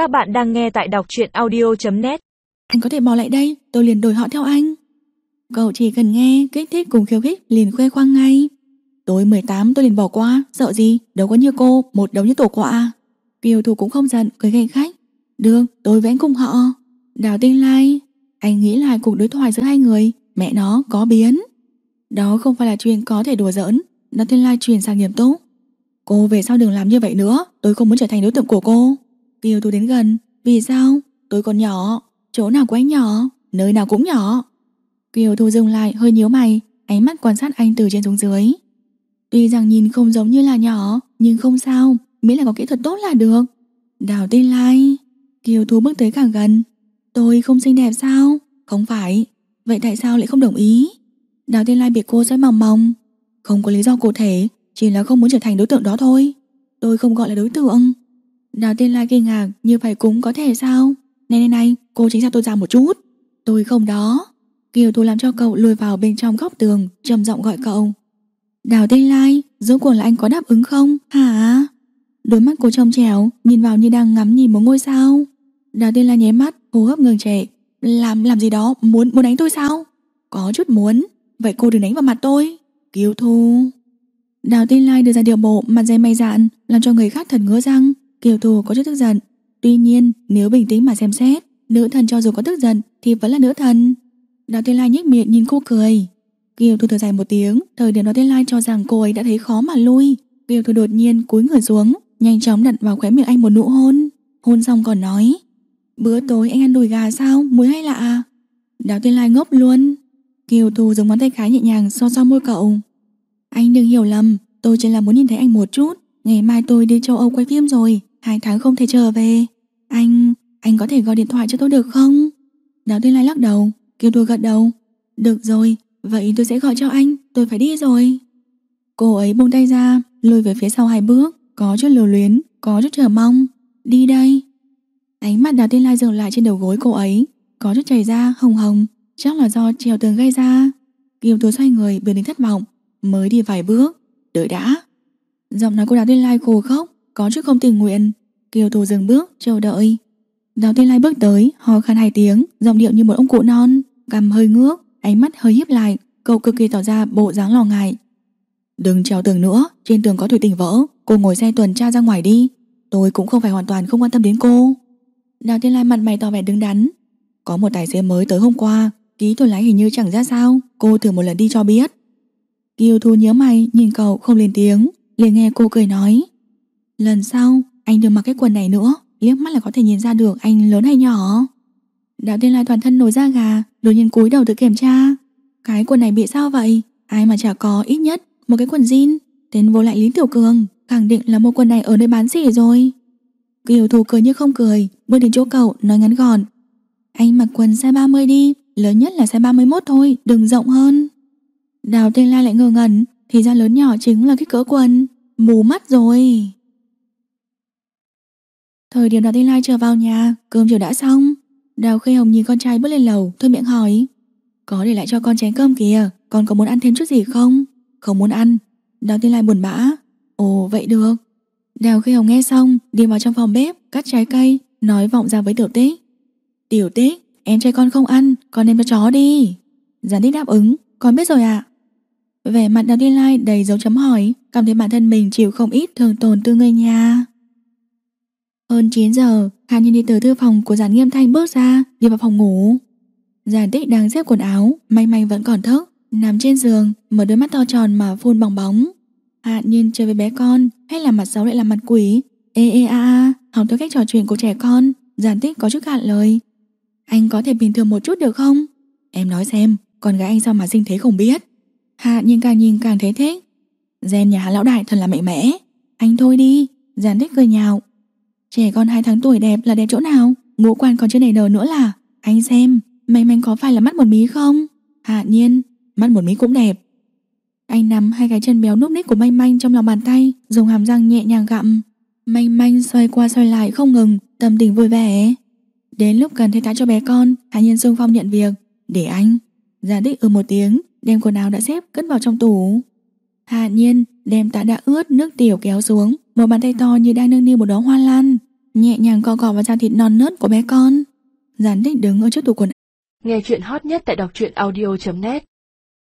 Các bạn đang nghe tại đọc truyện audio.net Anh có thể bỏ lại đây, tôi liền đổi họ theo anh. Cậu chỉ cần nghe, kích thích cùng khiêu khích liền khoe khoang ngay. Tôi 18 tôi liền bỏ qua, sợ gì, đâu có như cô, một đấu như tổ quạ. Kiều Thủ cũng không giận, cười ghen khách. Được, tôi vẽ cùng họ. Đào Tinh Lai, anh nghĩ lại cuộc đối thoại giữa hai người, mẹ nó có biến. Đó không phải là chuyện có thể đùa giỡn, Đào Tinh Lai truyền sang nghiêm túc. Cô về sau đừng làm như vậy nữa, tôi không muốn trở thành đối tượng của cô. Kiều tôi đến gần, vì sao? Tôi còn nhỏ, chỗ nào của anh nhỏ, nơi nào cũng nhỏ. Kiều Thu dừng lại hơi nhíu mày, ánh mắt quan sát anh từ trên xuống dưới. Tuy rằng nhìn không giống như là nhỏ, nhưng không sao, miễn là có kỹ thuật tốt là được. Đào tin Lai, Kiều Thu bước tới càng gần. Tôi không xinh đẹp sao? Không phải. Vậy tại sao lại không đồng ý? Đào tin Lai bị cô xoay mỏng mỏng. Không có lý do cụ thể, chỉ là không muốn trở thành đối tượng đó thôi. Tôi không gọi là đối tượng. Đào Tiên Lai kinh ngạc như vậy cũng có thể sao? Này này này, cô chính xác tôi ra một chút. Tôi không đó. Kiều Thu làm cho cậu lùi vào bên trong góc tường, trầm giọng gọi cậu. Đào Tiên Lai, dẫu cuộc là anh có đáp ứng không? Hả? Đôi mắt cô trông trẻo, nhìn vào như đang ngắm nhìn một ngôi sao. Đào Tiên Lai nhé mắt, hô hấp ngừng trệ. Làm làm gì đó, muốn muốn đánh tôi sao? Có chút muốn, vậy cô đừng đánh vào mặt tôi. Kiều Thu. Đào Tiên Lai đưa ra điều bộ mặt dày mày dạn, làm cho người khác thật ngứa răng. Kiều thù có chút tức giận. Tuy nhiên, nếu bình tĩnh mà xem xét, nữ thần cho dù có tức giận thì vẫn là nữ thần. Đào Thiên Lai nhếch miệng nhìn cô cười. Kiều Thu thở dài một tiếng, thời điểm Đào Thiên Lai cho rằng cô ấy đã thấy khó mà lui. Kiều Thu đột nhiên cúi người xuống, nhanh chóng đặt vào khóe miệng anh một nụ hôn. Hôn xong còn nói, bữa tối anh ăn đùi gà sao, muối hay lạ? Đào Thiên Lai ngốc luôn. Kiều Thu dùng ngón tay khá nhẹ nhàng so so môi cậu. Anh đừng hiểu lầm, tôi chỉ là muốn nhìn thấy anh một chút. Ngày mai tôi đi châu Âu quay phim rồi, hai tháng không thể trở về. Anh, anh có thể gọi điện thoại cho tôi được không? Đào Tuyên Lai lắc đầu, Kiều Thu gật đầu. Được rồi, vậy tôi sẽ gọi cho anh, tôi phải đi rồi. Cô ấy buông tay ra, lùi về phía sau hai bước, có chút lưu luyến, có chút chờ mong. Đi đây. Ánh mắt Đào Tiên Lai dừng lại trên đầu gối cô ấy, có chút chảy ra, hồng hồng, chắc là do trèo tường gây ra. Kiều Tú xoay người biến đến thất vọng, mới đi vài bước, đợi đã. Giọng nói của Đào Tiên Lai khô khốc, có chút không tình nguyện. Kiều Tù dừng bước, chờ đợi. Đào Tiên Lai bước tới, ho khan hai tiếng, giọng điệu như một ông cụ non, cằm hơi ngước, ánh mắt hơi hiếp lại, cậu cực kỳ tỏ ra bộ dáng lo ngại. Đừng trèo tường nữa, trên tường có thủy tinh vỡ, cô ngồi xe tuần tra ra ngoài đi. Tôi cũng không phải hoàn toàn không quan tâm đến cô. Đào Tiên Lai mặt mày tỏ vẻ đứng đắn. Có một tài xế mới tới hôm qua, ký tôi lái hình như chẳng ra sao, cô thử một lần đi cho biết. Kiều Thu nhớ mày nhìn cậu không lên tiếng, liền nghe cô cười nói. Lần sau, anh đừng mặc cái quần này nữa, liếc mắt là có thể nhìn ra được anh lớn hay nhỏ. Đào Tiên Lai toàn thân nổi da gà, đột nhiên cúi đầu tự kiểm tra. Cái quần này bị sao vậy? Ai mà chả có ít nhất một cái quần jean. Tên vô lại Lý Tiểu Cường, khẳng định là một quần này ở nơi bán xỉ rồi. Kiều thù cười như không cười, bước đến chỗ cậu nói ngắn gọn. Anh mặc quần size 30 đi, lớn nhất là size 31 thôi, đừng rộng hơn. Đào Tiên Lai lại ngơ ngẩn, thì ra lớn nhỏ chính là kích cỡ quần, mù mắt rồi. Thời điểm Đào Tiên Lai trở vào nhà, cơm chiều đã xong. Đào Khê Hồng nhìn con trai bước lên lầu, thôi miệng hỏi. Có để lại cho con chén cơm kìa, con có muốn ăn thêm chút gì không? Không muốn ăn. Đào Tiên Lai buồn bã. Ồ, vậy được. Đào Khê Hồng nghe xong, đi vào trong phòng bếp, cắt trái cây, nói vọng ra với Tiểu Tích. Tiểu Tích, em trai con không ăn, con đem cho chó đi. Giản Tích đáp ứng, con biết rồi ạ. À? Vẻ mặt Đào Tiên Lai đầy dấu chấm hỏi, cảm thấy bản thân mình chịu không ít thường tồn từ người nhà. Hơn 9 giờ, Hà Nhiên đi từ thư phòng của Giản Nghiêm Thanh bước ra, đi vào phòng ngủ. Giản Tích đang xếp quần áo, may may vẫn còn thức, nằm trên giường, mở đôi mắt to tròn mà phun bong bóng. hạ Nhiên chơi với bé con, hay là mặt xấu lại là mặt quỷ? Ê ê a a, học theo cách trò chuyện của trẻ con, Giản Tích có chút cạn lời. Anh có thể bình thường một chút được không? Em nói xem, con gái anh sao mà sinh thế không biết. Hạ nhiên càng nhìn càng thấy thích. Gen nhà lão đại thật là mạnh mẽ. Anh thôi đi, Giản Tích cười nhạo. Trẻ con 2 tháng tuổi đẹp là đẹp chỗ nào? Ngũ quan còn chưa nảy nở nữa là? Anh xem Manh manh có phải là mắt một mí không? Hạ nhiên, Mắt một mí cũng đẹp. Anh nắm hai cái chân béo núp nít của manh manh trong lòng bàn tay, Dùng hàm răng nhẹ nhàng gặm. Manh manh xoay qua xoay lại không ngừng, Tâm tình vui vẻ. Đến lúc cần thay tá cho bé con, Hạ nhiên xung phong nhận việc. Để anh Giả đích ừ một tiếng, Đem quần áo đã xếp cất vào trong tủ. Hà nhiên, đem tã đã ướt nước tiểu kéo xuống, Một bàn tay to như đang nâng niu một đóa hoa lan, Nhẹ nhàng co cọ vào da thịt non nớt của bé con. Giản tích đứng ở trước tủ quần Nghe chuyện hot nhất tại đọc truyện audio.net